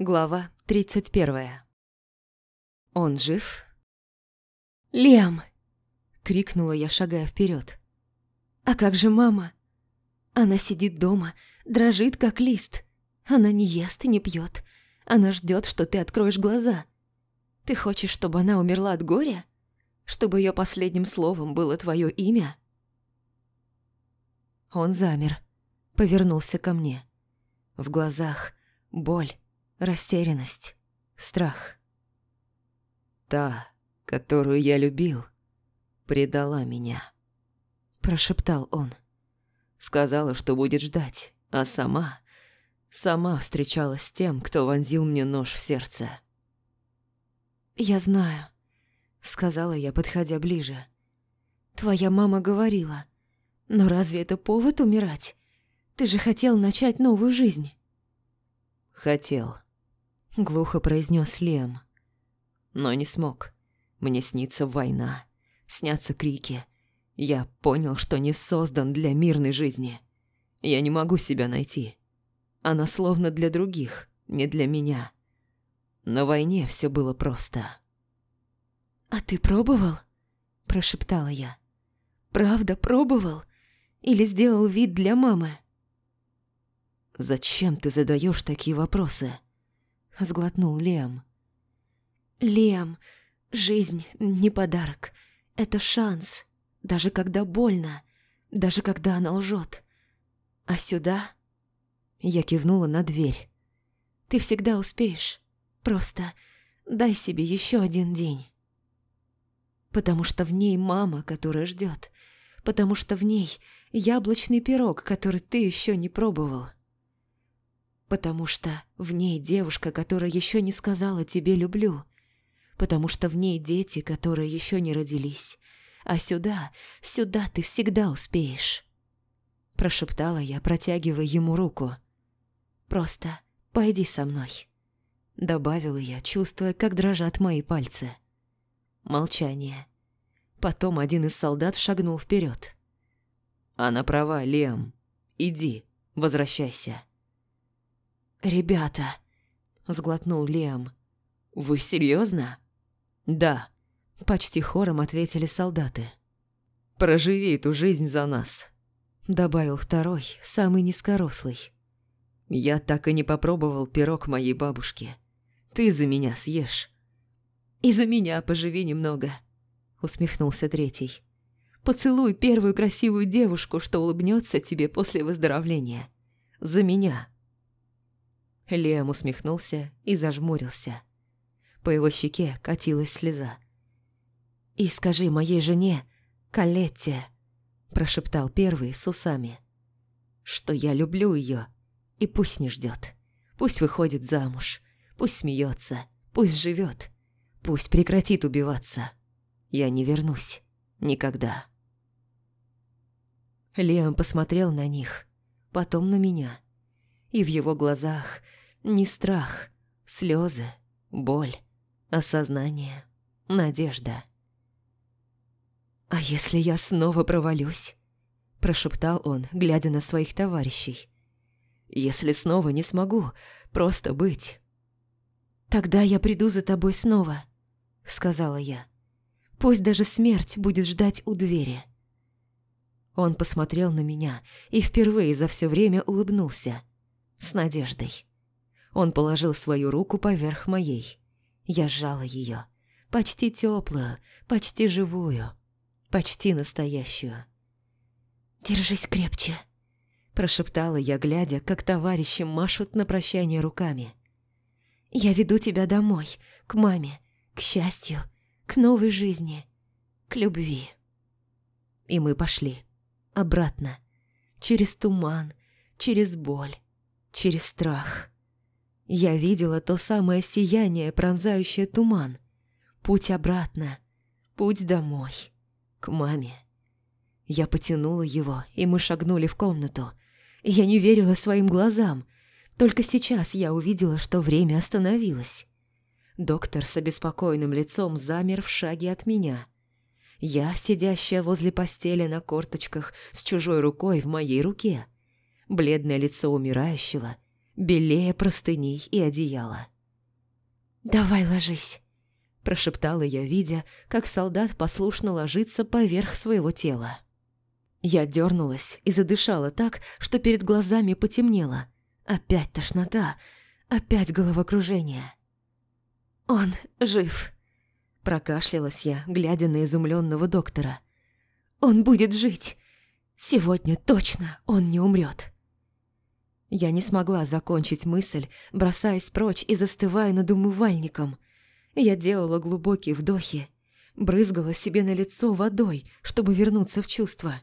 Глава 31. Он жив? «Лиам!» — крикнула я, шагая вперед. «А как же мама? Она сидит дома, дрожит, как лист. Она не ест и не пьет. Она ждет, что ты откроешь глаза. Ты хочешь, чтобы она умерла от горя? Чтобы ее последним словом было твое имя?» Он замер, повернулся ко мне. В глазах боль растерянность, страх. «Та, которую я любил, предала меня», – прошептал он. Сказала, что будет ждать, а сама... Сама встречалась с тем, кто вонзил мне нож в сердце. «Я знаю», – сказала я, подходя ближе. «Твоя мама говорила. Но разве это повод умирать? Ты же хотел начать новую жизнь». «Хотел», глухо произнес Лем. Но не смог. Мне снится война, снятся крики. Я понял, что не создан для мирной жизни. Я не могу себя найти. Она словно для других, не для меня. На войне все было просто. «А ты пробовал?» – прошептала я. «Правда пробовал? Или сделал вид для мамы?» «Зачем ты задаешь такие вопросы?» – сглотнул Лем. «Лем, жизнь не подарок. Это шанс. Даже когда больно. Даже когда она лжет. А сюда...» Я кивнула на дверь. «Ты всегда успеешь. Просто дай себе еще один день. Потому что в ней мама, которая ждет. Потому что в ней яблочный пирог, который ты еще не пробовал потому что в ней девушка, которая еще не сказала тебе «люблю», потому что в ней дети, которые еще не родились, а сюда, сюда ты всегда успеешь. Прошептала я, протягивая ему руку. «Просто пойди со мной», — добавила я, чувствуя, как дрожат мои пальцы. Молчание. Потом один из солдат шагнул вперед. «Она права, Лем. Иди, возвращайся». «Ребята», — сглотнул Лиам, — «вы серьезно? «Да», — почти хором ответили солдаты. «Проживи эту жизнь за нас», — добавил второй, самый низкорослый. «Я так и не попробовал пирог моей бабушки. Ты за меня съешь». «И за меня поживи немного», — усмехнулся третий. «Поцелуй первую красивую девушку, что улыбнется тебе после выздоровления. За меня». Лиам усмехнулся и зажмурился. По его щеке катилась слеза. «И скажи моей жене, Калетте», – прошептал первый с усами, – «что я люблю ее, и пусть не ждет, пусть выходит замуж, пусть смеется, пусть живет, пусть прекратит убиваться. Я не вернусь. Никогда». Лиам посмотрел на них, потом на меня, и в его глазах – не страх, слезы, боль, осознание, надежда. «А если я снова провалюсь?» – прошептал он, глядя на своих товарищей. «Если снова не смогу просто быть?» «Тогда я приду за тобой снова», – сказала я. «Пусть даже смерть будет ждать у двери». Он посмотрел на меня и впервые за все время улыбнулся. С надеждой. Он положил свою руку поверх моей. Я сжала ее. Почти теплую, почти живую, почти настоящую. «Держись крепче», – прошептала я, глядя, как товарищи машут на прощание руками. «Я веду тебя домой, к маме, к счастью, к новой жизни, к любви». И мы пошли. Обратно. Через туман, через боль, через страх. Я видела то самое сияние, пронзающее туман. Путь обратно, путь домой, к маме. Я потянула его, и мы шагнули в комнату. Я не верила своим глазам. Только сейчас я увидела, что время остановилось. Доктор с обеспокоенным лицом замер в шаге от меня. Я, сидящая возле постели на корточках, с чужой рукой в моей руке. Бледное лицо умирающего — белее простыней и одеяла. «Давай ложись», – прошептала я, видя, как солдат послушно ложится поверх своего тела. Я дернулась и задышала так, что перед глазами потемнело. Опять тошнота, опять головокружение. «Он жив», – прокашлялась я, глядя на изумленного доктора. «Он будет жить. Сегодня точно он не умрет». Я не смогла закончить мысль, бросаясь прочь и застывая над умывальником. Я делала глубокие вдохи, брызгала себе на лицо водой, чтобы вернуться в чувство.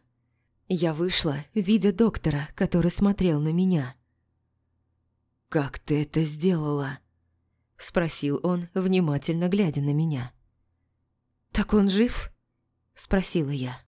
Я вышла, видя доктора, который смотрел на меня. «Как ты это сделала?» – спросил он, внимательно глядя на меня. «Так он жив?» – спросила я.